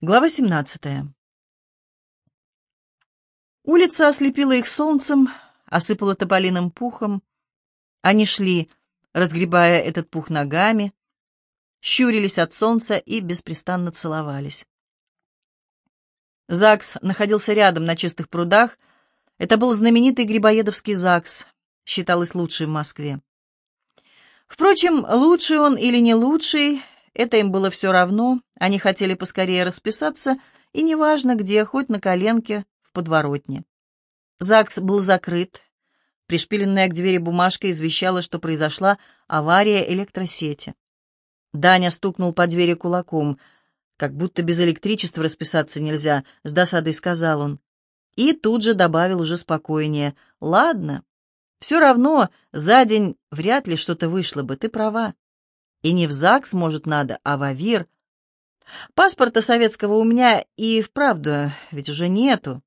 Глава 17. Улица ослепила их солнцем, осыпала тополиным пухом. Они шли, разгребая этот пух ногами, щурились от солнца и беспрестанно целовались. ЗАГС находился рядом на чистых прудах. Это был знаменитый Грибоедовский ЗАГС, считалось лучший в Москве. Впрочем, лучший он или не лучший, это им было все равно, они хотели поскорее расписаться, и неважно где, хоть на коленке, в подворотне. ЗАГС был закрыт. Пришпиленная к двери бумажка извещала, что произошла авария электросети. Даня стукнул по двери кулаком. «Как будто без электричества расписаться нельзя», — с досадой сказал он. И тут же добавил уже спокойнее. «Ладно, все равно за день вряд ли что-то вышло бы, ты права. И не в ЗАГС, может, надо, а в АВИР. Паспорта советского у меня и вправду ведь уже нету.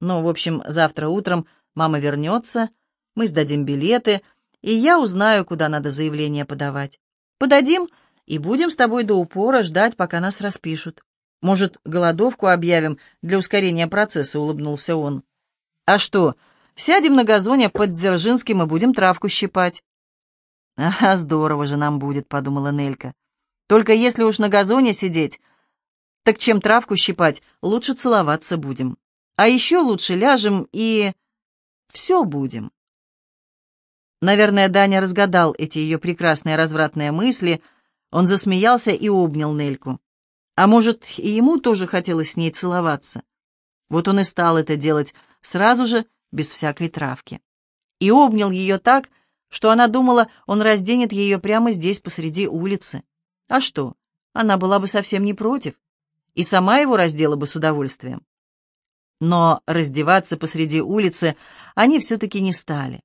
Но, в общем, завтра утром мама вернется, мы сдадим билеты, и я узнаю, куда надо заявление подавать. Подадим, и будем с тобой до упора ждать, пока нас распишут. Может, голодовку объявим для ускорения процесса, улыбнулся он. А что, сядем на газоне под Дзержинским и будем травку щипать. «Ага, здорово же нам будет», — подумала Нелька. «Только если уж на газоне сидеть, так чем травку щипать, лучше целоваться будем. А еще лучше ляжем и... все будем». Наверное, Даня разгадал эти ее прекрасные развратные мысли. Он засмеялся и обнял Нельку. А может, и ему тоже хотелось с ней целоваться. Вот он и стал это делать сразу же, без всякой травки. И обнял ее так, что она думала, он разденет ее прямо здесь, посреди улицы. А что, она была бы совсем не против, и сама его раздела бы с удовольствием. Но раздеваться посреди улицы они все-таки не стали,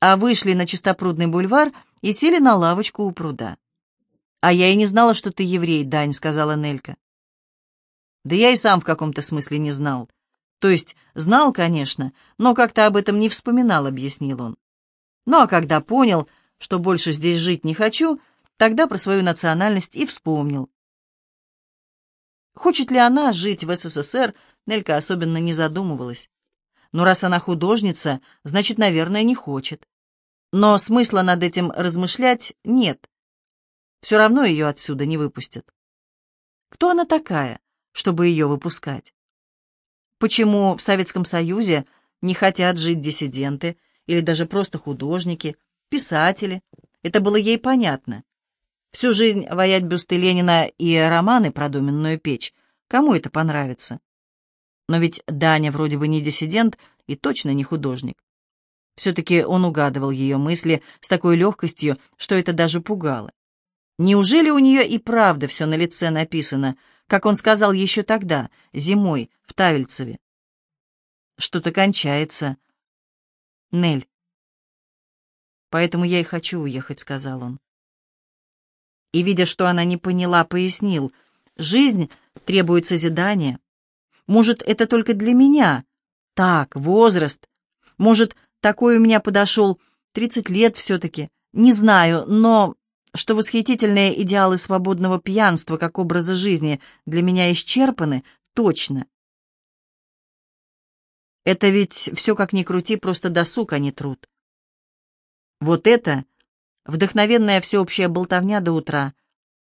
а вышли на чистопрудный бульвар и сели на лавочку у пруда. «А я и не знала, что ты еврей, Дань», — сказала Нелька. «Да я и сам в каком-то смысле не знал. То есть знал, конечно, но как-то об этом не вспоминал», — объяснил он. Ну а когда понял, что больше здесь жить не хочу, тогда про свою национальность и вспомнил. Хочет ли она жить в СССР, Нелька особенно не задумывалась. Но раз она художница, значит, наверное, не хочет. Но смысла над этим размышлять нет. Все равно ее отсюда не выпустят. Кто она такая, чтобы ее выпускать? Почему в Советском Союзе не хотят жить диссиденты, или даже просто художники, писатели. Это было ей понятно. Всю жизнь воять бюсты Ленина и романы про доменную печь. Кому это понравится? Но ведь Даня вроде бы не диссидент и точно не художник. Все-таки он угадывал ее мысли с такой легкостью, что это даже пугало. Неужели у нее и правда все на лице написано, как он сказал еще тогда, зимой, в Тавельцеве? Что-то кончается, Нель. Поэтому я и хочу уехать, сказал он. И, видя, что она не поняла, пояснил. Жизнь требует созидания. Может, это только для меня? Так, возраст. Может, такой у меня подошел тридцать лет все-таки. Не знаю, но что восхитительные идеалы свободного пьянства как образа жизни для меня исчерпаны, точно. Это ведь все, как ни крути, просто досуг, а не труд. Вот это вдохновенная всеобщая болтовня до утра,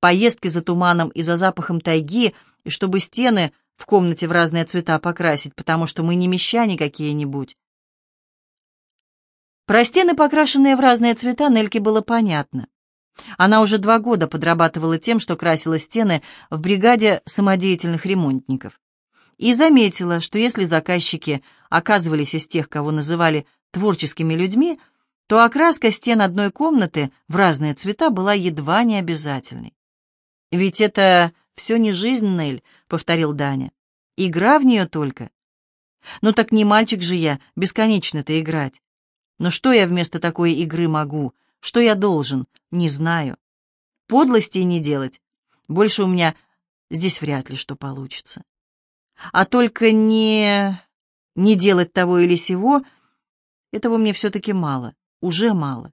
поездки за туманом и за запахом тайги, и чтобы стены в комнате в разные цвета покрасить, потому что мы не мещане какие-нибудь. Про стены, покрашенные в разные цвета, Нельке было понятно. Она уже два года подрабатывала тем, что красила стены в бригаде самодеятельных ремонтников и заметила, что если заказчики оказывались из тех, кого называли творческими людьми, то окраска стен одной комнаты в разные цвета была едва не обязательной. «Ведь это все не жизнь, Нель», — повторил Даня. «Игра в нее только». «Ну так не мальчик же я, бесконечно-то играть. Но что я вместо такой игры могу? Что я должен? Не знаю. Подлостей не делать. Больше у меня здесь вряд ли что получится». А только не... не делать того или сего, этого мне все-таки мало, уже мало.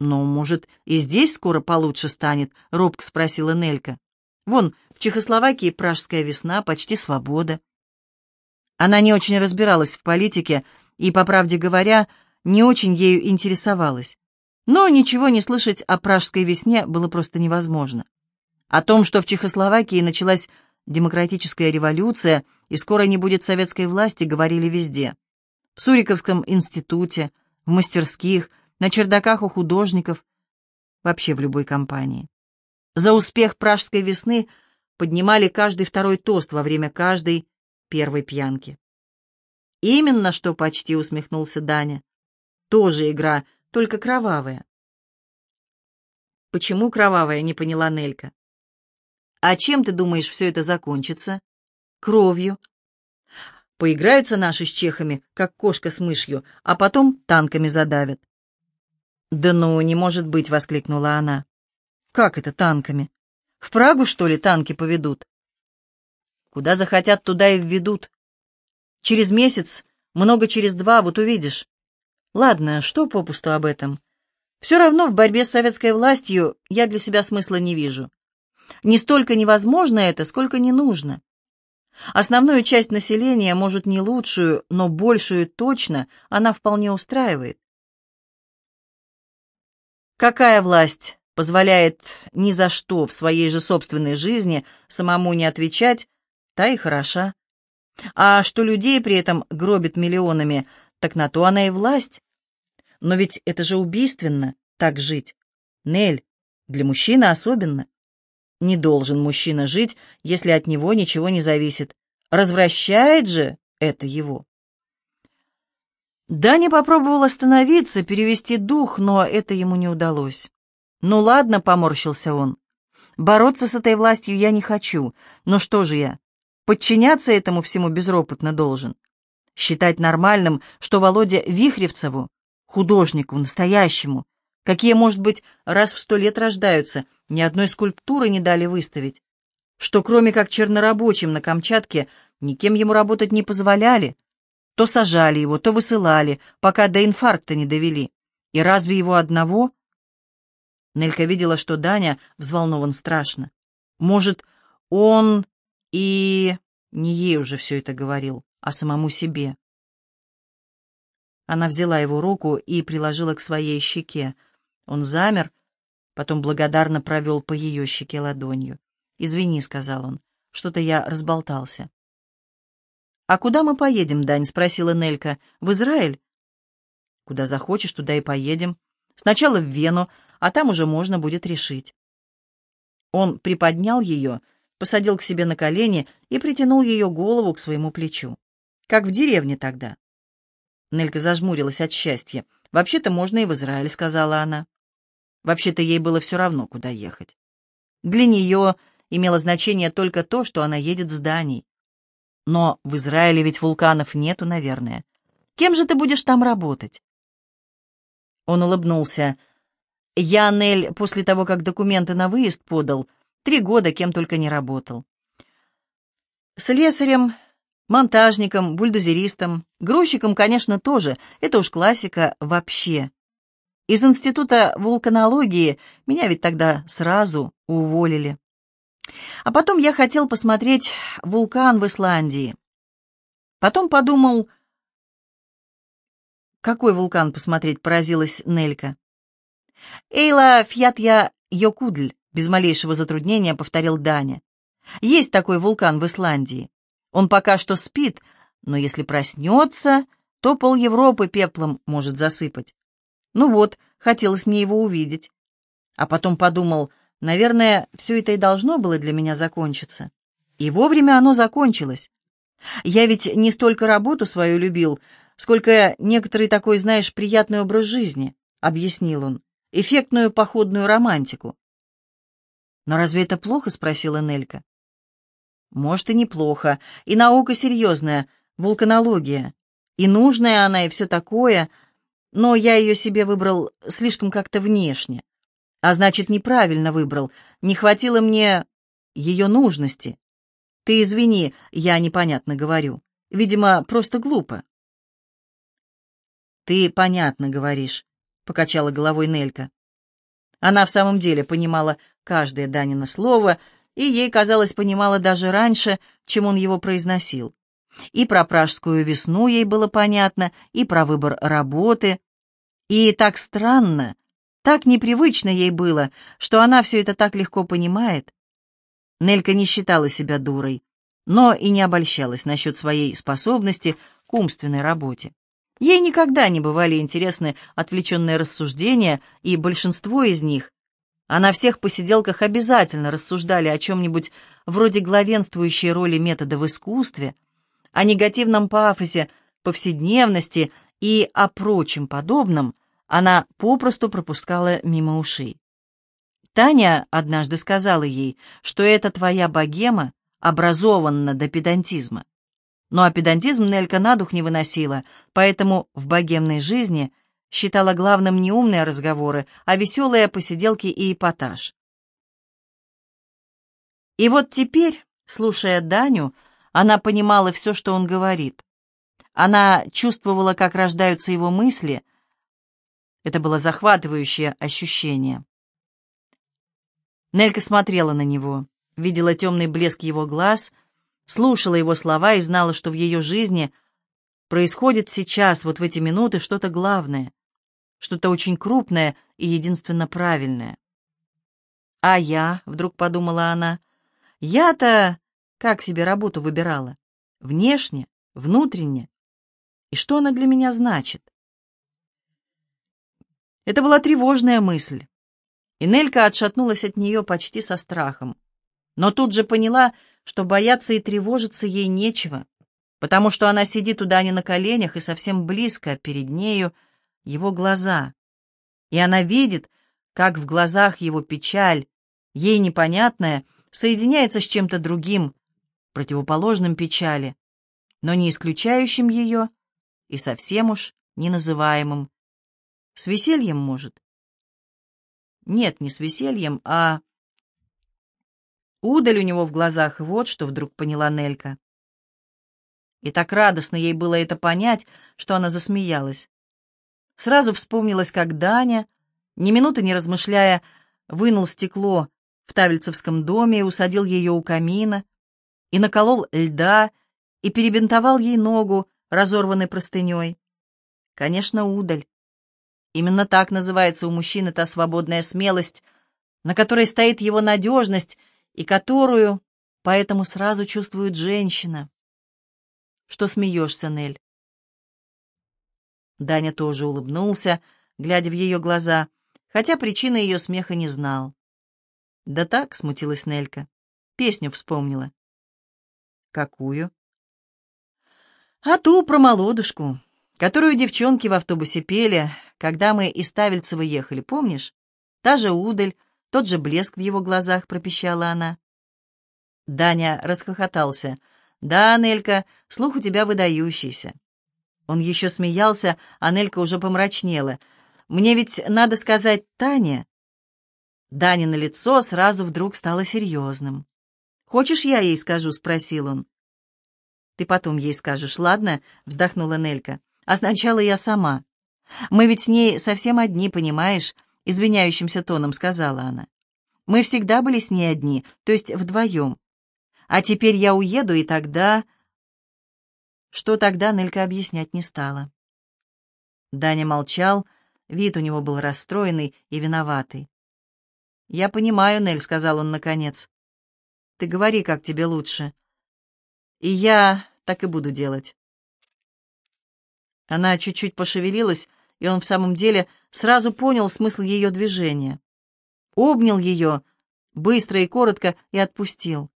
«Ну, может, и здесь скоро получше станет?» — робко спросила Нелька. «Вон, В Чехословакии пражская весна, почти свобода. Она не очень разбиралась в политике и, по правде говоря, не очень ею интересовалась. Но ничего не слышать о пражской весне было просто невозможно. О том, что в Чехословакии началась демократическая революция и скоро не будет советской власти, говорили везде. В Суриковском институте, в мастерских, на чердаках у художников, вообще в любой компании. За успех пражской весны поднимали каждый второй тост во время каждой первой пьянки. «Именно что почти», — усмехнулся Даня. «Тоже игра, только кровавая». «Почему кровавая?» — не поняла Нелька. «А чем, ты думаешь, все это закончится?» «Кровью». Поиграются наши с чехами, как кошка с мышью, а потом танками задавят. «Да ну, не может быть!» — воскликнула она. «Как это танками? В Прагу, что ли, танки поведут?» «Куда захотят, туда и введут. Через месяц, много через два, вот увидишь. Ладно, что попусту об этом? Все равно в борьбе с советской властью я для себя смысла не вижу. Не столько невозможно это, сколько не нужно. Основную часть населения, может, не лучшую, но большую точно, она вполне устраивает. Какая власть позволяет ни за что в своей же собственной жизни самому не отвечать, та и хороша. А что людей при этом гробит миллионами, так на то она и власть. Но ведь это же убийственно, так жить. Нель, для мужчины особенно. Не должен мужчина жить, если от него ничего не зависит. Развращает же это его. Даня попробовал остановиться, перевести дух, но это ему не удалось. «Ну ладно», — поморщился он. «Бороться с этой властью я не хочу. Но что же я? Подчиняться этому всему безропотно должен. Считать нормальным, что Володе Вихревцеву, художнику, настоящему, какие, может быть, раз в сто лет рождаются, ни одной скульптуры не дали выставить, что кроме как чернорабочим на Камчатке никем ему работать не позволяли, то сажали его, то высылали, пока до инфаркта не довели. И разве его одного? Нелька видела, что Даня взволнован страшно. Может, он и... Не ей уже все это говорил, а самому себе. Она взяла его руку и приложила к своей щеке. Он замер, потом благодарно провел по ее щеке ладонью. «Извини», — сказал он, — «что-то я разболтался». «А куда мы поедем, Дань?» — спросила Нелька. «В Израиль?» «Куда захочешь, туда и поедем. Сначала в Вену, а там уже можно будет решить». Он приподнял ее, посадил к себе на колени и притянул ее голову к своему плечу. Как в деревне тогда. Нелька зажмурилась от счастья. «Вообще-то можно и в Израиль», — сказала она. Вообще-то ей было все равно, куда ехать. Для нее имело значение только то, что она едет с Даней. Но в Израиле ведь вулканов нету, наверное. Кем же ты будешь там работать?» Он улыбнулся. «Я, Нель, после того, как документы на выезд подал, три года кем только не работал. Слесарем, монтажником, бульдозеристом, грузчиком, конечно, тоже. Это уж классика вообще. Из института вулканологии меня ведь тогда сразу уволили. А потом я хотел посмотреть вулкан в Исландии. Потом подумал... Какой вулкан посмотреть, поразилась Нелька. Эйла Фьятья Йокудль, без малейшего затруднения повторил Даня. Есть такой вулкан в Исландии. Он пока что спит, но если проснется, то пол Европы пеплом может засыпать. Ну вот, хотелось мне его увидеть. А потом подумал, Наверное, все это и должно было для меня закончиться. И вовремя оно закончилось. Я ведь не столько работу свою любил, сколько некоторый такой, знаешь, приятный образ жизни, — объяснил он, — эффектную походную романтику. «Но разве это плохо?» — спросила Нелька. «Может, и неплохо. И наука серьезная, вулканология. И нужная она, и все такое. Но я ее себе выбрал слишком как-то внешне. А значит, неправильно выбрал. Не хватило мне ее нужности. Ты извини, я непонятно говорю. Видимо, просто глупо. Ты понятно говоришь, покачала головой Нелька. Она в самом деле понимала каждое Данино слово и ей, казалось, понимала даже раньше, чем он его произносил. И про пражскую весну ей было понятно, и про выбор работы. И так странно, так непривычно ей было, что она все это так легко понимает. Нелька не считала себя дурой, но и не обольщалась насчет своей способности к умственной работе. Ей никогда не бывали интересны отвлеченные рассуждения, и большинство из них, а на всех посиделках обязательно рассуждали о чем-нибудь вроде главенствующей роли метода в искусстве, о негативном пафосе повседневности и о прочем подобном, она попросту пропускала мимо ушей. Таня однажды сказала ей, что эта твоя богема образована до педантизма. Но а педантизм Нелька на дух не выносила, поэтому в богемной жизни считала главным не умные разговоры, а веселые посиделки и эпатаж. И вот теперь, слушая Даню, она понимала все, что он говорит. Она чувствовала, как рождаются его мысли. Это было захватывающее ощущение. Нелька смотрела на него, видела темный блеск его глаз — слушала его слова и знала, что в ее жизни происходит сейчас, вот в эти минуты, что-то главное, что-то очень крупное и единственно правильное. «А я», — вдруг подумала она, — «я-то как себе работу выбирала? Внешне, внутренне? И что она для меня значит?» Это была тревожная мысль, и Нелька отшатнулась от нее почти со страхом, но тут же поняла, что бояться и тревожиться ей нечего, потому что она сидит у Дани на коленях и совсем близко перед нею его глаза. И она видит, как в глазах его печаль, ей непонятная, соединяется с чем-то другим, противоположным печали, но не исключающим ее и совсем уж не называемым. С весельем, может? Нет, не с весельем, а Удаль у него в глазах, вот что вдруг поняла Нелька. И так радостно ей было это понять, что она засмеялась. Сразу вспомнилось, как Даня, ни минуты не размышляя, вынул стекло в Тавельцевском доме и усадил ее у камина, и наколол льда, и перебинтовал ей ногу, разорванной простыней. Конечно, удаль. Именно так называется у мужчины та свободная смелость, на которой стоит его надежность и которую поэтому сразу чувствует женщина. Что смеешься, Нель? Даня тоже улыбнулся, глядя в ее глаза, хотя причины ее смеха не знал. «Да так», — смутилась Нелька, — песню вспомнила. «Какую?» «А ту про молодушку, которую девчонки в автобусе пели, когда мы из Тавельцева ехали, помнишь? Та же удаль, тот же блеск в его глазах, пропищала она. Даня расхохотался. «Да, Нелька, слух у тебя выдающийся». Он еще смеялся, а Нелька уже помрачнела. «Мне ведь надо сказать Тане». Даня на лицо сразу вдруг стало серьезным. «Хочешь, я ей скажу?» — спросил он. «Ты потом ей скажешь, ладно?» — вздохнула Нелька. «А сначала я сама. Мы ведь с ней совсем одни, понимаешь? извиняющимся тоном сказала она. «Мы всегда были с ней одни, то есть вдвоем. А теперь я уеду, и тогда...» Что тогда Нелька объяснять не стала. Даня молчал, вид у него был расстроенный и виноватый. «Я понимаю, Нель», — сказал он наконец. «Ты говори, как тебе лучше. И я так и буду делать». Она чуть-чуть пошевелилась, и он в самом деле сразу понял смысл ее движения. Обнял ее, быстро и коротко, и отпустил.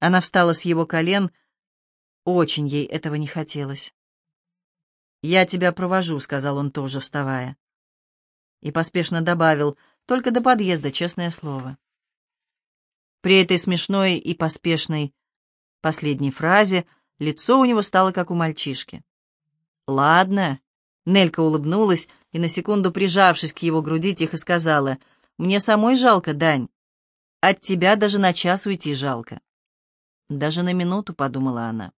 Она встала с его колен, очень ей этого не хотелось. «Я тебя провожу», — сказал он тоже, вставая. И поспешно добавил, «только до подъезда, честное слово». При этой смешной и поспешной последней фразе лицо у него стало как у мальчишки. «Ладно», Нелька улыбнулась и, на секунду прижавшись к его груди, тихо сказала, «Мне самой жалко, Дань. От тебя даже на час уйти жалко». «Даже на минуту», — подумала она.